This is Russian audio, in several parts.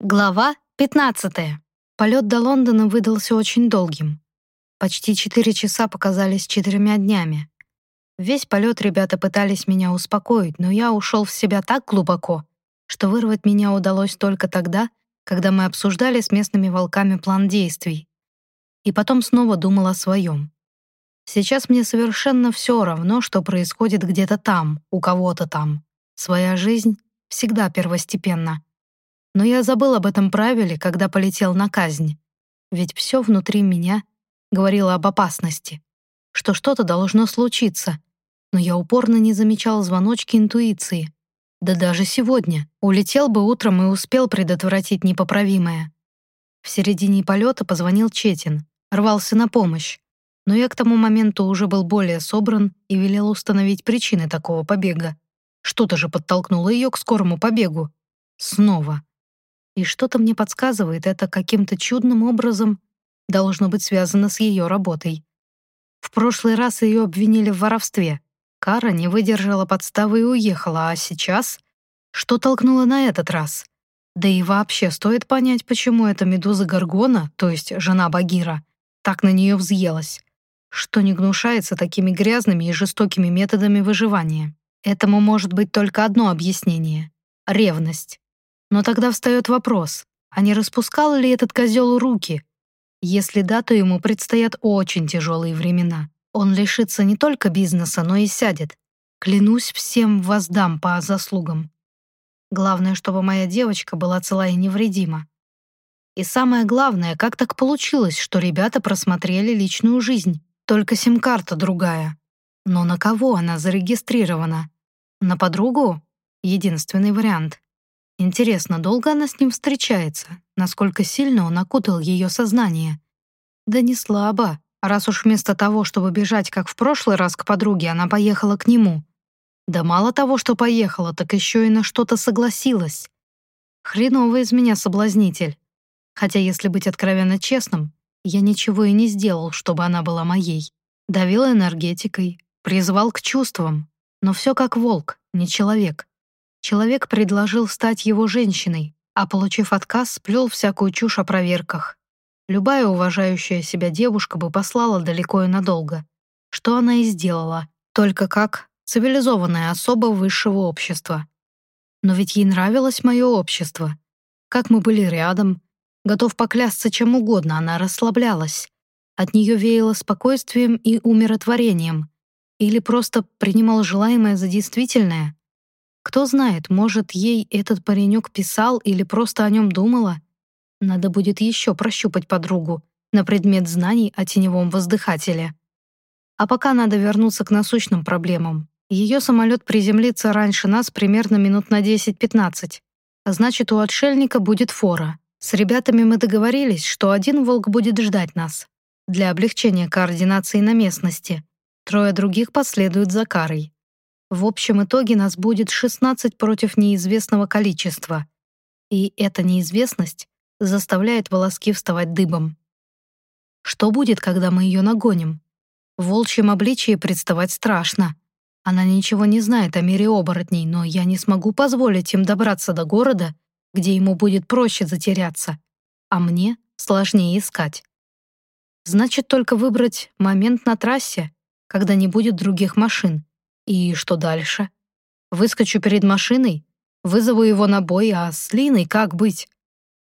Глава 15. Полет до Лондона выдался очень долгим. Почти четыре часа показались четырьмя днями. Весь полет ребята пытались меня успокоить, но я ушел в себя так глубоко, что вырвать меня удалось только тогда, когда мы обсуждали с местными волками план действий. И потом снова думал о своем. Сейчас мне совершенно все равно, что происходит где-то там, у кого-то там. Своя жизнь всегда первостепенна. Но я забыл об этом правиле, когда полетел на казнь. Ведь все внутри меня говорило об опасности, что что-то должно случиться. Но я упорно не замечал звоночки интуиции. Да даже сегодня. Улетел бы утром и успел предотвратить непоправимое. В середине полета позвонил Четин, рвался на помощь. Но я к тому моменту уже был более собран и велел установить причины такого побега. Что-то же подтолкнуло ее к скорому побегу. Снова. И что-то мне подсказывает, это каким-то чудным образом должно быть связано с ее работой. В прошлый раз ее обвинили в воровстве. Кара не выдержала подставы и уехала, а сейчас... Что толкнуло на этот раз? Да и вообще стоит понять, почему эта медуза Гаргона, то есть жена Багира, так на нее взъелась, что не гнушается такими грязными и жестокими методами выживания. Этому может быть только одно объяснение — ревность. Но тогда встает вопрос, а не распускал ли этот козел руки? Если да, то ему предстоят очень тяжелые времена. Он лишится не только бизнеса, но и сядет. Клянусь, всем воздам по заслугам. Главное, чтобы моя девочка была цела и невредима. И самое главное, как так получилось, что ребята просмотрели личную жизнь, только сим-карта другая. Но на кого она зарегистрирована? На подругу? Единственный вариант. Интересно, долго она с ним встречается? Насколько сильно он окутал ее сознание? Да не слабо, раз уж вместо того, чтобы бежать, как в прошлый раз к подруге, она поехала к нему. Да мало того, что поехала, так еще и на что-то согласилась. Хреновый из меня соблазнитель. Хотя, если быть откровенно честным, я ничего и не сделал, чтобы она была моей. Давил энергетикой, призвал к чувствам. Но все как волк, не человек. Человек предложил стать его женщиной, а, получив отказ, сплел всякую чушь о проверках. Любая уважающая себя девушка бы послала далеко и надолго. Что она и сделала, только как цивилизованная особа высшего общества. Но ведь ей нравилось мое общество. Как мы были рядом, готов поклясться чем угодно, она расслаблялась. От нее веяло спокойствием и умиротворением. Или просто принимал желаемое за действительное. Кто знает, может, ей этот паренек писал или просто о нем думала? Надо будет еще прощупать подругу на предмет знаний о теневом воздыхателе. А пока надо вернуться к насущным проблемам. Ее самолет приземлится раньше нас примерно минут на 10-15. А значит, у отшельника будет фора. С ребятами мы договорились, что один волк будет ждать нас. Для облегчения координации на местности. Трое других последуют за карой. В общем итоге нас будет 16 против неизвестного количества. И эта неизвестность заставляет волоски вставать дыбом. Что будет, когда мы ее нагоним? В волчьем обличии представать страшно. Она ничего не знает о мире оборотней, но я не смогу позволить им добраться до города, где ему будет проще затеряться, а мне сложнее искать. Значит, только выбрать момент на трассе, когда не будет других машин, и что дальше? Выскочу перед машиной, вызову его на бой, а с Линой как быть?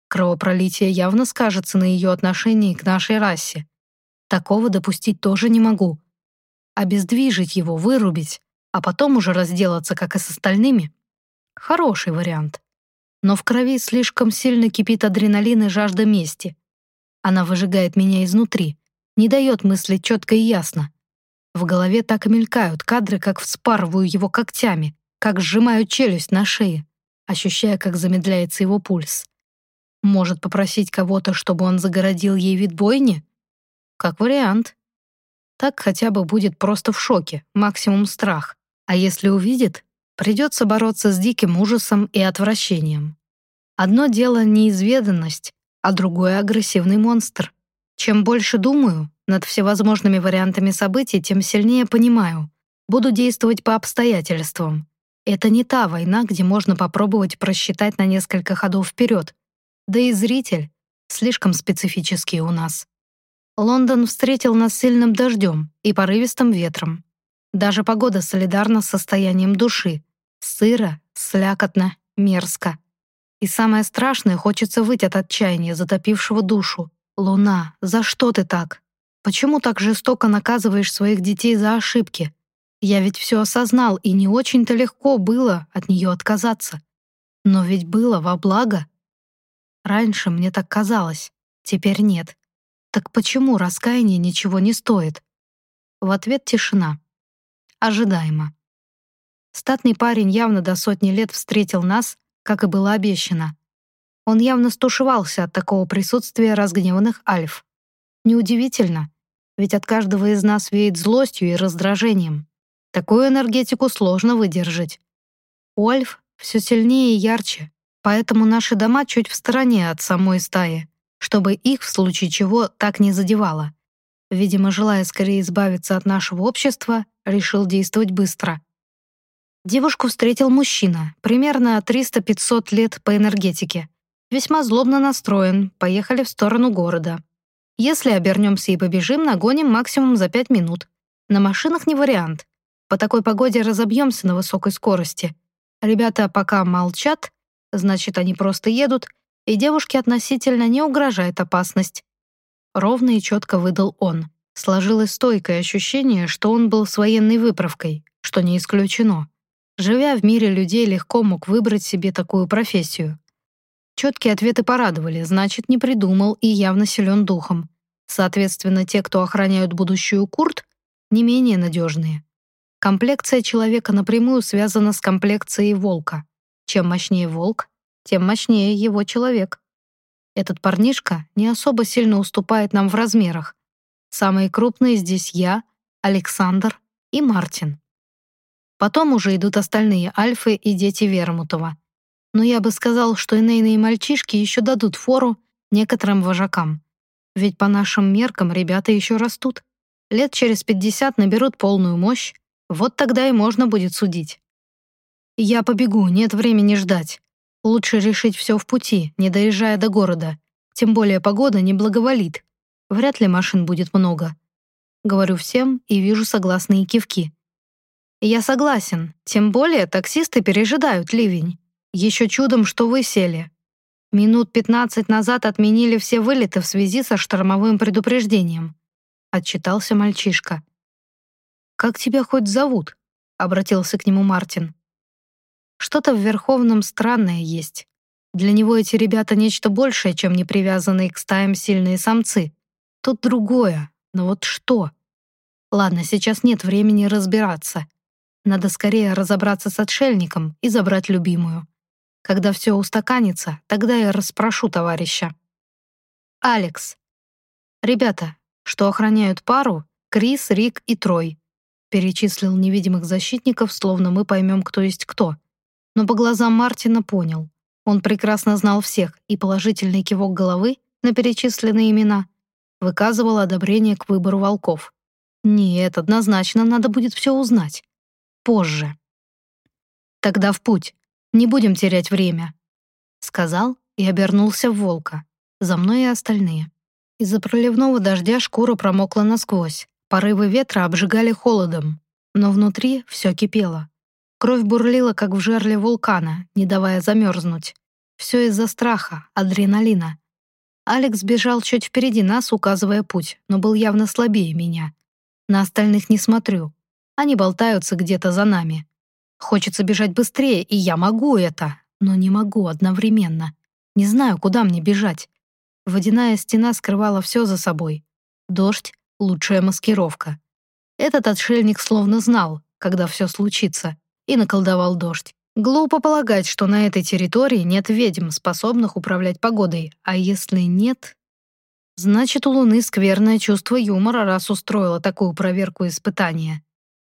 Кровопролитие явно скажется на ее отношении к нашей расе. Такого допустить тоже не могу. Обездвижить его, вырубить, а потом уже разделаться, как и с остальными. Хороший вариант. Но в крови слишком сильно кипит адреналин и жажда мести. Она выжигает меня изнутри, не дает мыслить четко и ясно. В голове так и мелькают кадры, как вспарываю его когтями, как сжимаю челюсть на шее, ощущая, как замедляется его пульс. Может попросить кого-то, чтобы он загородил ей вид бойни? Как вариант. Так хотя бы будет просто в шоке, максимум страх. А если увидит, придется бороться с диким ужасом и отвращением. Одно дело неизведанность, а другое — агрессивный монстр. Чем больше думаю, над всевозможными вариантами событий, тем сильнее понимаю. Буду действовать по обстоятельствам. Это не та война, где можно попробовать просчитать на несколько ходов вперед. Да и зритель слишком специфический у нас. Лондон встретил нас сильным дождем и порывистым ветром. Даже погода солидарна с состоянием души. Сыро, слякотно, мерзко. И самое страшное, хочется выйти от отчаяния, затопившего душу. «Луна, за что ты так? Почему так жестоко наказываешь своих детей за ошибки? Я ведь все осознал, и не очень-то легко было от нее отказаться. Но ведь было во благо. Раньше мне так казалось, теперь нет. Так почему раскаяние ничего не стоит? В ответ тишина. Ожидаемо. Статный парень явно до сотни лет встретил нас, как и было обещано. Он явно стушевался от такого присутствия разгневанных альф. Неудивительно, ведь от каждого из нас веет злостью и раздражением. Такую энергетику сложно выдержать. У Альф все сильнее и ярче, поэтому наши дома чуть в стороне от самой стаи, чтобы их в случае чего так не задевало. Видимо, желая скорее избавиться от нашего общества, решил действовать быстро. Девушку встретил мужчина, примерно 300-500 лет по энергетике. Весьма злобно настроен, поехали в сторону города. Если обернемся и побежим, нагоним максимум за 5 минут. На машинах не вариант. По такой погоде разобьемся на высокой скорости. Ребята пока молчат, значит, они просто едут, и девушке относительно не угрожает опасность. Ровно и четко выдал он. Сложилось стойкое ощущение, что он был с военной выправкой, что не исключено. Живя в мире людей, легко мог выбрать себе такую профессию. Четкие ответы порадовали, значит, не придумал и явно силен духом. Соответственно, те, кто охраняют будущую Курт, не менее надежные. Комплекция человека напрямую связана с комплекцией волка. Чем мощнее волк, тем мощнее его человек. Этот парнишка не особо сильно уступает нам в размерах. Самые крупные здесь я, Александр и Мартин. Потом уже идут остальные альфы и дети Вермутова. Но я бы сказал, что инейные мальчишки еще дадут фору некоторым вожакам. Ведь по нашим меркам ребята еще растут. Лет через 50 наберут полную мощь, вот тогда и можно будет судить. Я побегу, нет времени ждать. Лучше решить все в пути, не доезжая до города. Тем более погода не благоволит. Вряд ли машин будет много. Говорю всем и вижу согласные кивки. Я согласен, тем более таксисты пережидают ливень. Еще чудом, что вы сели. Минут 15 назад отменили все вылеты в связи со штормовым предупреждением. Отчитался мальчишка. «Как тебя хоть зовут?» — обратился к нему Мартин. Что-то в Верховном странное есть. Для него эти ребята нечто большее, чем непривязанные к стаям сильные самцы. Тут другое, но вот что? Ладно, сейчас нет времени разбираться. Надо скорее разобраться с отшельником и забрать любимую. Когда все устаканится, тогда я расспрошу товарища. Алекс. Ребята, что охраняют пару, Крис, Рик и Трой перечислил невидимых защитников, словно мы поймем, кто есть кто. Но по глазам Мартина понял. Он прекрасно знал всех, и положительный кивок головы на перечисленные имена выказывал одобрение к выбору волков. Нет, однозначно надо будет все узнать. Позже. Тогда в путь. Не будем терять время. Сказал и обернулся в волка. За мной и остальные. Из-за проливного дождя шкура промокла насквозь. Порывы ветра обжигали холодом, но внутри все кипело. Кровь бурлила, как в жерле вулкана, не давая замерзнуть. Все из-за страха, адреналина. Алекс бежал чуть впереди нас, указывая путь, но был явно слабее меня. На остальных не смотрю. Они болтаются где-то за нами. Хочется бежать быстрее, и я могу это, но не могу одновременно. Не знаю, куда мне бежать. Водяная стена скрывала все за собой. Дождь, лучшая маскировка. Этот отшельник словно знал, когда все случится, и наколдовал дождь. Глупо полагать, что на этой территории нет ведьм, способных управлять погодой, а если нет... Значит, у Луны скверное чувство юмора, раз устроила такую проверку испытания.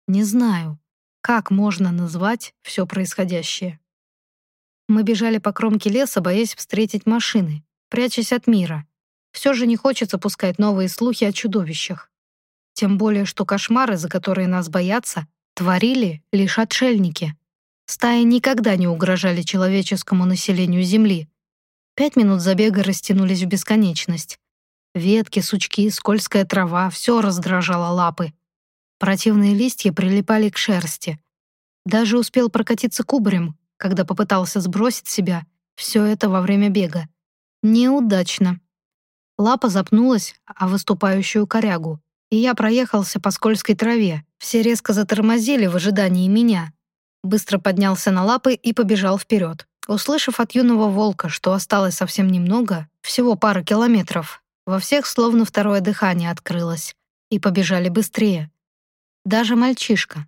Не знаю, как можно назвать все происходящее. Мы бежали по кромке леса, боясь встретить машины, прячась от мира, все же не хочется пускать новые слухи о чудовищах. Тем более, что кошмары, за которые нас боятся, творили лишь отшельники. Стаи никогда не угрожали человеческому населению Земли. Пять минут забега растянулись в бесконечность. Ветки, сучки, скользкая трава — все раздражало лапы. Противные листья прилипали к шерсти. Даже успел прокатиться кубарем, когда попытался сбросить себя все это во время бега. Неудачно. Лапа запнулась о выступающую корягу, и я проехался по скользкой траве. Все резко затормозили в ожидании меня. Быстро поднялся на лапы и побежал вперед. Услышав от юного волка, что осталось совсем немного, всего пара километров, во всех словно второе дыхание открылось, и побежали быстрее. Даже мальчишка.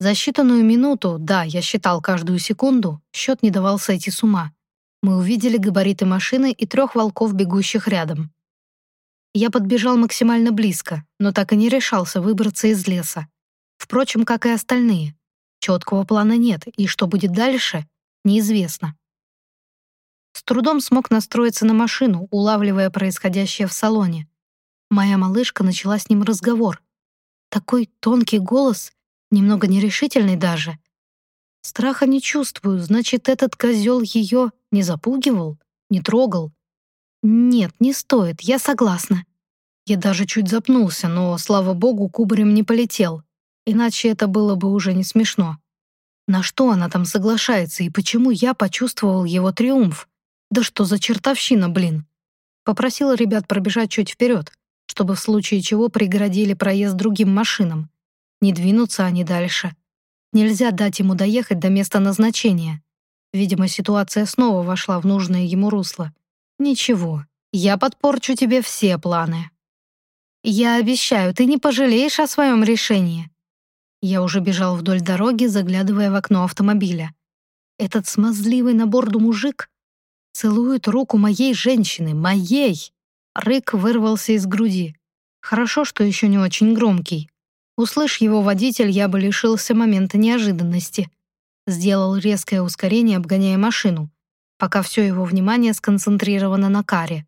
За считанную минуту, да, я считал каждую секунду, счет не давал сойти с ума мы увидели габариты машины и трех волков, бегущих рядом. Я подбежал максимально близко, но так и не решался выбраться из леса. Впрочем, как и остальные. Четкого плана нет, и что будет дальше, неизвестно. С трудом смог настроиться на машину, улавливая происходящее в салоне. Моя малышка начала с ним разговор. Такой тонкий голос, немного нерешительный даже. Страха не чувствую, значит, этот козел ее не запугивал, не трогал. Нет, не стоит, я согласна. Я даже чуть запнулся, но, слава богу, кубарем не полетел. Иначе это было бы уже не смешно. На что она там соглашается и почему я почувствовал его триумф? Да что за чертовщина, блин? Попросила ребят пробежать чуть вперед, чтобы в случае чего преградили проезд другим машинам. Не двинутся они дальше. Нельзя дать ему доехать до места назначения. Видимо, ситуация снова вошла в нужное ему русло. Ничего, я подпорчу тебе все планы. Я обещаю, ты не пожалеешь о своем решении. Я уже бежал вдоль дороги, заглядывая в окно автомобиля. Этот смазливый на борду мужик целует руку моей женщины, моей. Рык вырвался из груди. Хорошо, что еще не очень громкий. Услышь его водитель, я бы лишился момента неожиданности. Сделал резкое ускорение, обгоняя машину, пока все его внимание сконцентрировано на каре.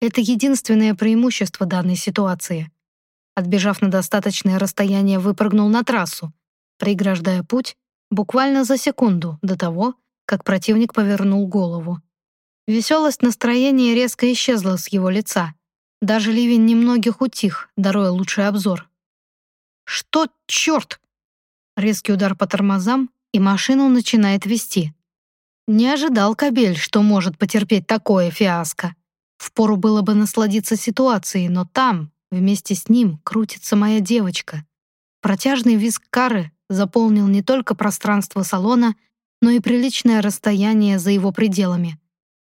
Это единственное преимущество данной ситуации. Отбежав на достаточное расстояние, выпрыгнул на трассу, преграждая путь буквально за секунду до того, как противник повернул голову. Веселость настроения резко исчезла с его лица. Даже ливень немногих утих, даруя лучший обзор. Что, черт? Резкий удар по тормозам, и машину начинает вести. Не ожидал Кабель, что может потерпеть такое фиаско. Впору было бы насладиться ситуацией, но там, вместе с ним, крутится моя девочка. Протяжный визг кары заполнил не только пространство салона, но и приличное расстояние за его пределами.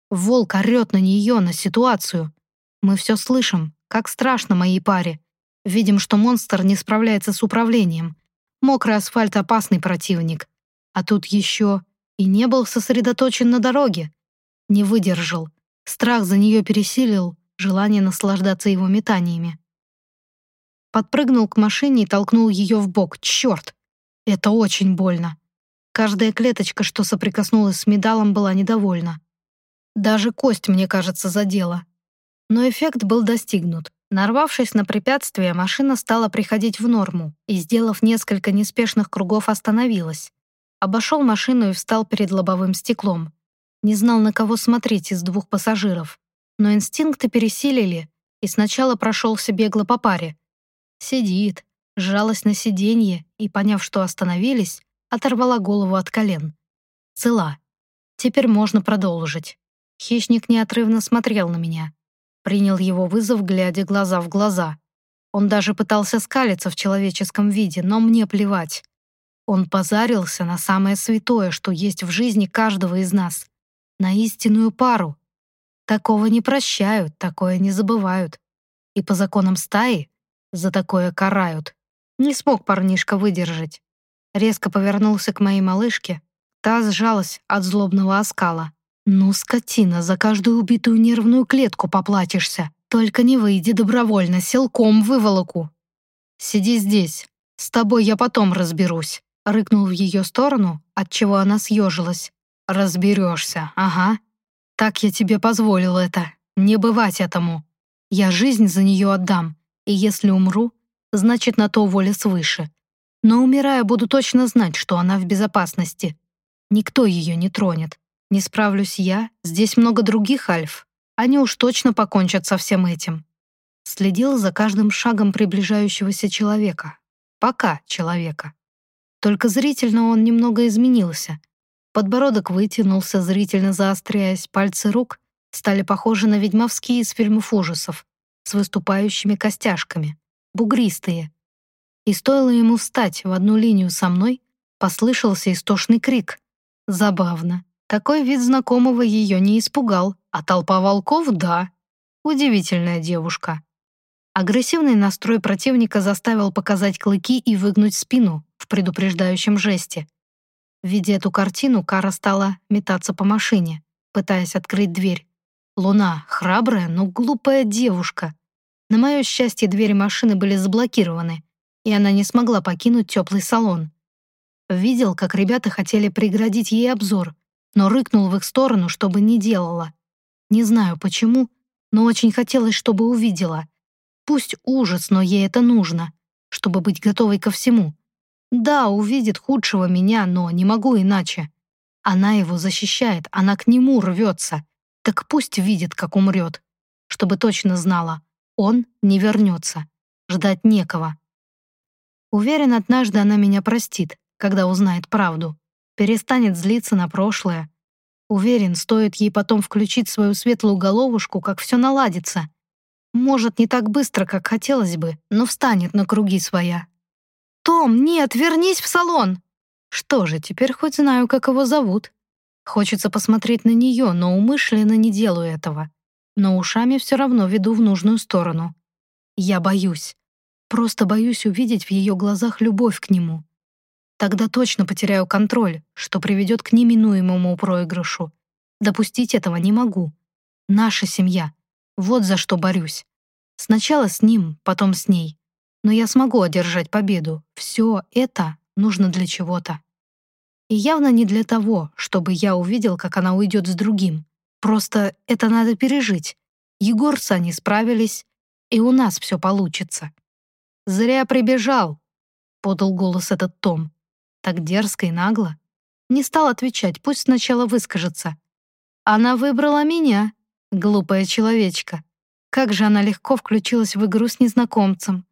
Волк орёт на нее, на ситуацию. Мы все слышим, как страшно моей паре. Видим, что монстр не справляется с управлением. Мокрый асфальт — опасный противник. А тут еще и не был сосредоточен на дороге. Не выдержал. Страх за нее пересилил желание наслаждаться его метаниями. Подпрыгнул к машине и толкнул ее в бок. Черт! Это очень больно. Каждая клеточка, что соприкоснулась с медалом, была недовольна. Даже кость, мне кажется, задела. Но эффект был достигнут. Нарвавшись на препятствие, машина стала приходить в норму и, сделав несколько неспешных кругов, остановилась. Обошел машину и встал перед лобовым стеклом. Не знал, на кого смотреть из двух пассажиров. Но инстинкты пересилили, и сначала прошелся бегло по паре. Сидит, сжалась на сиденье и, поняв, что остановились, оторвала голову от колен. Цела. Теперь можно продолжить. Хищник неотрывно смотрел на меня. Принял его вызов, глядя глаза в глаза. Он даже пытался скалиться в человеческом виде, но мне плевать. Он позарился на самое святое, что есть в жизни каждого из нас. На истинную пару. Такого не прощают, такое не забывают. И по законам стаи за такое карают. Не смог парнишка выдержать. Резко повернулся к моей малышке. Та сжалась от злобного оскала. «Ну, скотина, за каждую убитую нервную клетку поплатишься. Только не выйди добровольно, силком выволоку». «Сиди здесь. С тобой я потом разберусь», — рыкнул в ее сторону, отчего она съежилась. «Разберешься, ага. Так я тебе позволил это. Не бывать этому. Я жизнь за нее отдам, и если умру, значит, на то воля свыше. Но умирая, буду точно знать, что она в безопасности. Никто ее не тронет. Не справлюсь я, здесь много других альф. Они уж точно покончат со всем этим. Следил за каждым шагом приближающегося человека. Пока человека. Только зрительно он немного изменился. Подбородок вытянулся, зрительно заостряясь, пальцы рук стали похожи на ведьмовские из фильмов ужасов, с выступающими костяшками, бугристые. И стоило ему встать в одну линию со мной, послышался истошный крик. Забавно. Такой вид знакомого ее не испугал, а толпа волков — да. Удивительная девушка. Агрессивный настрой противника заставил показать клыки и выгнуть спину в предупреждающем жесте. Видя эту картину, Кара стала метаться по машине, пытаясь открыть дверь. Луна — храбрая, но глупая девушка. На мое счастье, двери машины были заблокированы, и она не смогла покинуть теплый салон. Видел, как ребята хотели преградить ей обзор, но рыкнул в их сторону, чтобы не делала. Не знаю почему, но очень хотелось, чтобы увидела. Пусть ужас, но ей это нужно, чтобы быть готовой ко всему. Да, увидит худшего меня, но не могу иначе. Она его защищает, она к нему рвется. Так пусть видит, как умрет. Чтобы точно знала, он не вернется. Ждать некого. Уверен, однажды она меня простит, когда узнает правду перестанет злиться на прошлое. Уверен, стоит ей потом включить свою светлую головушку, как все наладится. Может, не так быстро, как хотелось бы, но встанет на круги своя. «Том, нет, вернись в салон!» Что же, теперь хоть знаю, как его зовут. Хочется посмотреть на нее, но умышленно не делаю этого. Но ушами все равно веду в нужную сторону. Я боюсь. Просто боюсь увидеть в ее глазах любовь к нему. Тогда точно потеряю контроль, что приведет к неминуемому проигрышу. Допустить этого не могу. Наша семья. Вот за что борюсь. Сначала с ним, потом с ней. Но я смогу одержать победу. Все это нужно для чего-то. И явно не для того, чтобы я увидел, как она уйдет с другим. Просто это надо пережить. Егор с Аней справились, и у нас все получится. «Зря прибежал», — подал голос этот Том. Так дерзко и нагло. Не стал отвечать, пусть сначала выскажется. Она выбрала меня, глупая человечка. Как же она легко включилась в игру с незнакомцем.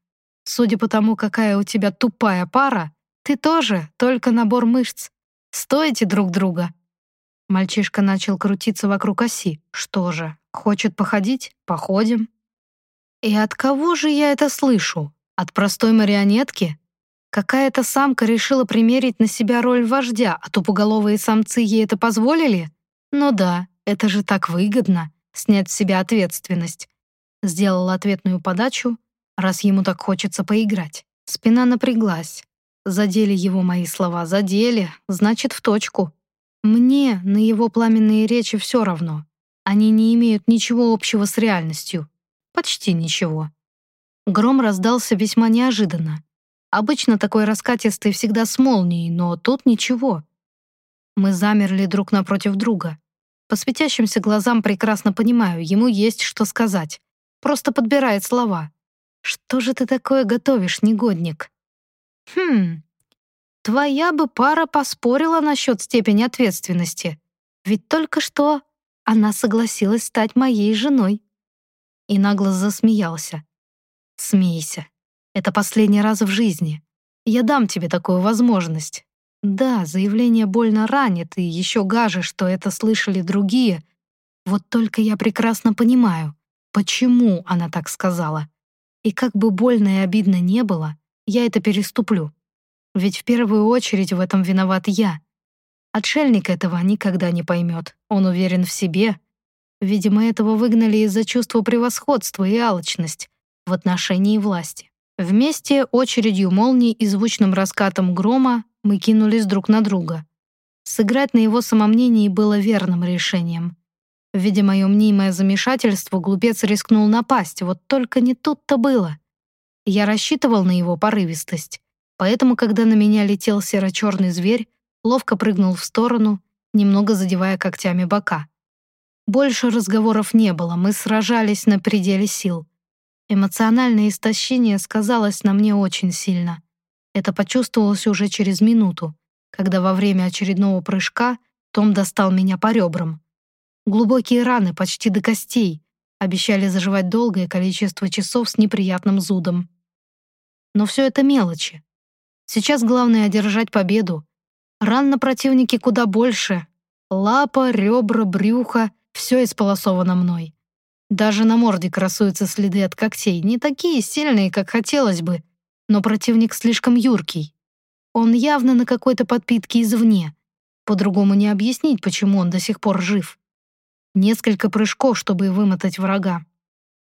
Судя по тому, какая у тебя тупая пара, ты тоже, только набор мышц. Стоите друг друга. Мальчишка начал крутиться вокруг оси. Что же, хочет походить? Походим. И от кого же я это слышу? От простой марионетки? Какая-то самка решила примерить на себя роль вождя, а тупоголовые самцы ей это позволили? Ну да, это же так выгодно — снять с себя ответственность. Сделал ответную подачу, раз ему так хочется поиграть. Спина напряглась. Задели его мои слова, задели, значит, в точку. Мне на его пламенные речи все равно. Они не имеют ничего общего с реальностью. Почти ничего. Гром раздался весьма неожиданно. Обычно такой раскатистый всегда с молнией, но тут ничего. Мы замерли друг напротив друга. По светящимся глазам прекрасно понимаю, ему есть что сказать. Просто подбирает слова. «Что же ты такое готовишь, негодник?» «Хм, твоя бы пара поспорила насчет степени ответственности. Ведь только что она согласилась стать моей женой». И нагло засмеялся. «Смейся. Это последний раз в жизни. Я дам тебе такую возможность. Да, заявление больно ранит, и еще гаже, что это слышали другие. Вот только я прекрасно понимаю, почему она так сказала. И как бы больно и обидно не было, я это переступлю. Ведь в первую очередь в этом виноват я. Отшельник этого никогда не поймет. Он уверен в себе. Видимо, этого выгнали из-за чувства превосходства и алчность в отношении власти. Вместе очередью молний и звучным раскатом грома мы кинулись друг на друга. Сыграть на его самомнении было верным решением. Видя мое мнимое замешательство, глупец рискнул напасть, вот только не тут-то было. Я рассчитывал на его порывистость, поэтому, когда на меня летел серо-черный зверь, ловко прыгнул в сторону, немного задевая когтями бока. Больше разговоров не было, мы сражались на пределе сил — Эмоциональное истощение сказалось на мне очень сильно. Это почувствовалось уже через минуту, когда во время очередного прыжка Том достал меня по ребрам. Глубокие раны, почти до костей, обещали заживать долгое количество часов с неприятным зудом. Но все это мелочи. Сейчас главное одержать победу. Ран на противнике куда больше. Лапа, ребра, брюхо — все исполосовано мной. Даже на морде красуются следы от когтей, не такие сильные, как хотелось бы, но противник слишком юркий. Он явно на какой-то подпитке извне. По-другому не объяснить, почему он до сих пор жив. Несколько прыжков, чтобы вымотать врага.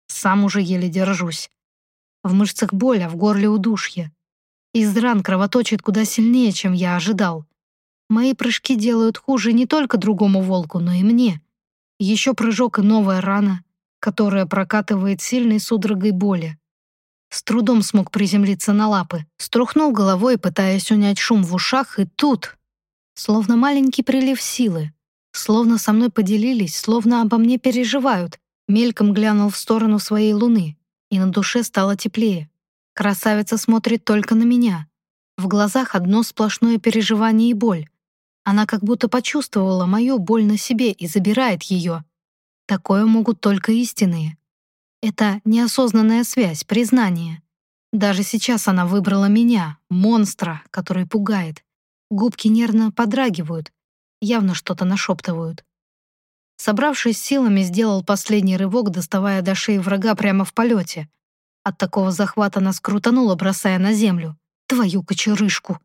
Сам уже еле держусь. В мышцах боль, а в горле удушье. Из ран кровоточит куда сильнее, чем я ожидал. Мои прыжки делают хуже не только другому волку, но и мне. Еще прыжок и новая рана, которая прокатывает сильной судорогой боли. С трудом смог приземлиться на лапы, струхнул головой, пытаясь унять шум в ушах, и тут... Словно маленький прилив силы. Словно со мной поделились, словно обо мне переживают. Мельком глянул в сторону своей луны, и на душе стало теплее. Красавица смотрит только на меня. В глазах одно сплошное переживание и боль. Она как будто почувствовала мою боль на себе и забирает ее. Такое могут только истинные. Это неосознанная связь, признание. Даже сейчас она выбрала меня, монстра, который пугает. Губки нервно подрагивают, явно что-то нашептывают. Собравшись силами, сделал последний рывок, доставая до шеи врага прямо в полете. От такого захвата нас крутануло, бросая на землю. Твою кочерышку!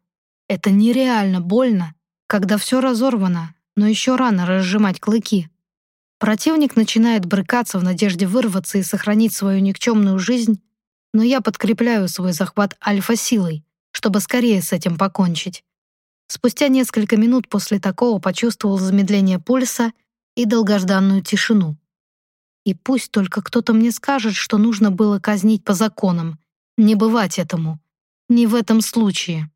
Это нереально больно, когда все разорвано, но еще рано разжимать клыки. Противник начинает брыкаться в надежде вырваться и сохранить свою никчемную жизнь, но я подкрепляю свой захват альфа-силой, чтобы скорее с этим покончить. Спустя несколько минут после такого почувствовал замедление пульса и долгожданную тишину. И пусть только кто-то мне скажет, что нужно было казнить по законам. Не бывать этому. Не в этом случае.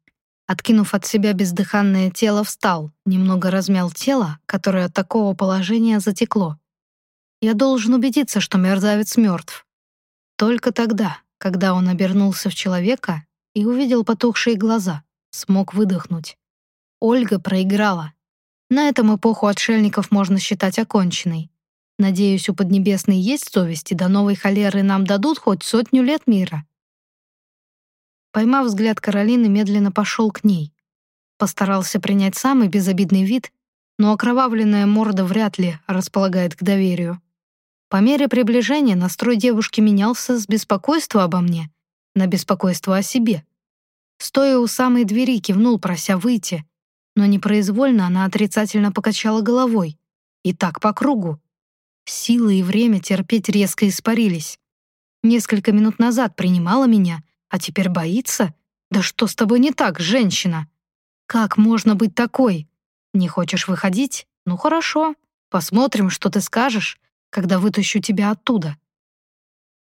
Откинув от себя бездыханное тело, встал, немного размял тело, которое от такого положения затекло. Я должен убедиться, что мерзавец мертв. Только тогда, когда он обернулся в человека и увидел потухшие глаза, смог выдохнуть. Ольга проиграла. На этом эпоху отшельников можно считать оконченной. Надеюсь, у Поднебесной есть совесть, и до новой холеры нам дадут хоть сотню лет мира. Поймав взгляд Каролины, медленно пошел к ней. Постарался принять самый безобидный вид, но окровавленная морда вряд ли располагает к доверию. По мере приближения настрой девушки менялся с беспокойства обо мне на беспокойство о себе. Стоя у самой двери, кивнул, прося выйти, но непроизвольно она отрицательно покачала головой. И так по кругу. Силы и время терпеть резко испарились. Несколько минут назад принимала меня, а теперь боится? Да что с тобой не так, женщина? Как можно быть такой? Не хочешь выходить? Ну хорошо. Посмотрим, что ты скажешь, когда вытащу тебя оттуда.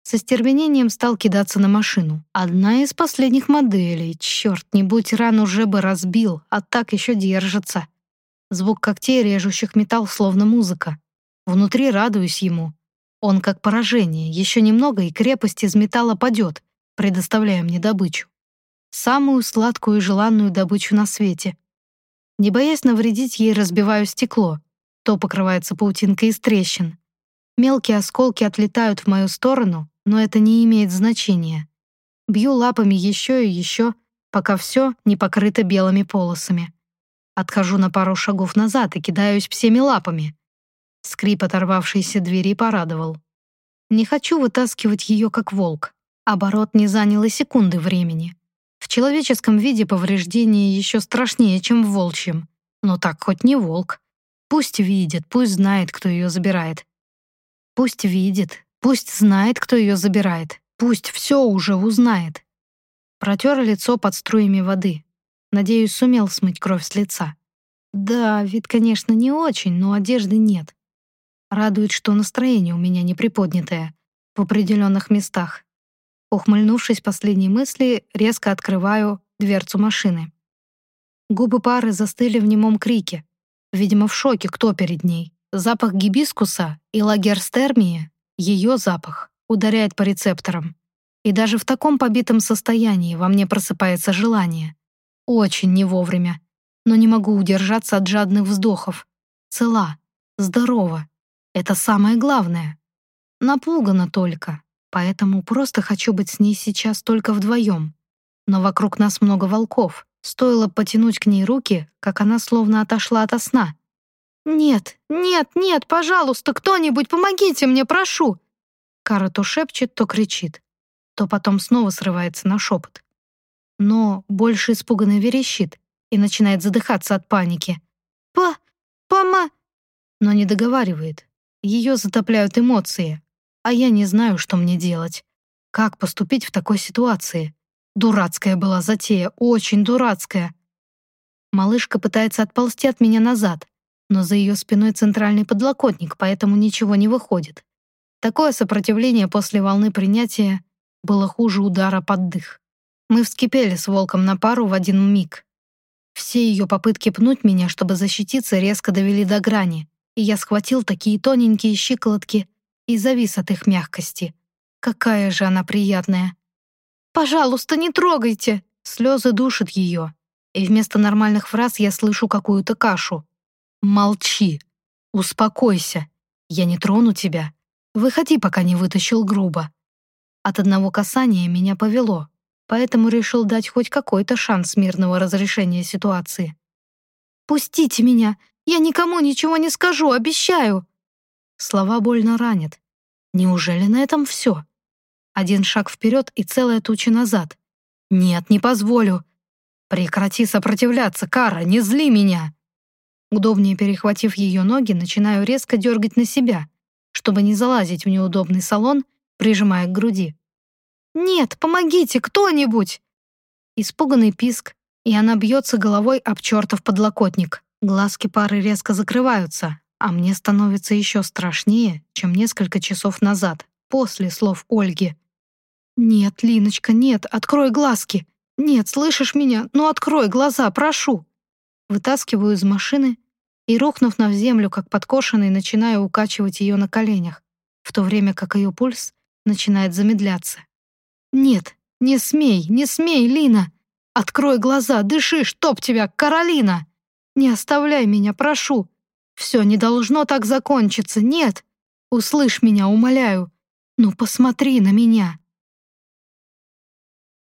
Со стервенением стал кидаться на машину. Одна из последних моделей. Черт, не будь ран уже бы разбил, а так еще держится. Звук когтей, режущих металл, словно музыка. Внутри радуюсь ему. Он как поражение. Еще немного, и крепость из металла падет предоставляя мне добычу. Самую сладкую и желанную добычу на свете. Не боясь навредить ей, разбиваю стекло. То покрывается паутинкой из трещин. Мелкие осколки отлетают в мою сторону, но это не имеет значения. Бью лапами еще и еще, пока все не покрыто белыми полосами. Отхожу на пару шагов назад и кидаюсь всеми лапами. Скрип оторвавшейся двери порадовал. Не хочу вытаскивать ее как волк. Оборот не занял и секунды времени. В человеческом виде повреждение еще страшнее, чем в волчьем. Но так хоть не волк. Пусть видит, пусть знает, кто ее забирает. Пусть видит, пусть знает, кто ее забирает. Пусть все уже узнает. Протер лицо под струями воды. Надеюсь, сумел смыть кровь с лица. Да, вид, конечно, не очень, но одежды нет. Радует, что настроение у меня не приподнятое в определенных местах. Ухмыльнувшись последней мысли, резко открываю дверцу машины. Губы пары застыли в немом крике. Видимо, в шоке, кто перед ней. Запах гибискуса и лагерстермии, ее запах, ударяет по рецепторам. И даже в таком побитом состоянии во мне просыпается желание. Очень не вовремя. Но не могу удержаться от жадных вздохов. цела, здорова. Это самое главное. Напугана только, поэтому просто хочу быть с ней сейчас только вдвоем. Но вокруг нас много волков. Стоило потянуть к ней руки, как она словно отошла ото сна. «Нет, нет, нет, пожалуйста, кто-нибудь, помогите мне, прошу!» Кара то шепчет, то кричит, то потом снова срывается на шепот. Но больше испуганно верещит и начинает задыхаться от паники. «Па... Пама...» Но не договаривает. Ее затопляют эмоции, а я не знаю, что мне делать. Как поступить в такой ситуации? Дурацкая была затея, очень дурацкая. Малышка пытается отползти от меня назад, но за ее спиной центральный подлокотник, поэтому ничего не выходит. Такое сопротивление после волны принятия было хуже удара под дых. Мы вскипели с волком на пару в один миг. Все ее попытки пнуть меня, чтобы защититься, резко довели до грани, и я схватил такие тоненькие щиколотки и завис от их мягкости. Какая же она приятная. «Пожалуйста, не трогайте!» Слезы душат ее, и вместо нормальных фраз я слышу какую-то кашу. «Молчи! Успокойся! Я не трону тебя! Выходи, пока не вытащил грубо!» От одного касания меня повело, поэтому решил дать хоть какой-то шанс мирного разрешения ситуации. «Пустите меня! Я никому ничего не скажу, обещаю!» Слова больно ранят. Неужели на этом все? Один шаг вперед и целая туча назад. «Нет, не позволю!» «Прекрати сопротивляться, Кара, не зли меня!» Удобнее перехватив ее ноги, начинаю резко дергать на себя, чтобы не залазить в неудобный салон, прижимая к груди. «Нет, помогите, кто-нибудь!» Испуганный писк, и она бьется головой об чертов подлокотник. Глазки пары резко закрываются, а мне становится еще страшнее, чем несколько часов назад, после слов Ольги. «Нет, Линочка, нет, открой глазки! Нет, слышишь меня? Ну открой глаза, прошу!» Вытаскиваю из машины и, рухнув на землю, как подкошенный, начинаю укачивать ее на коленях, в то время как ее пульс начинает замедляться. «Нет, не смей, не смей, Лина! Открой глаза, дыши, чтоб тебя, Каролина! Не оставляй меня, прошу! Все не должно так закончиться, нет! Услышь меня, умоляю! Ну посмотри на меня!»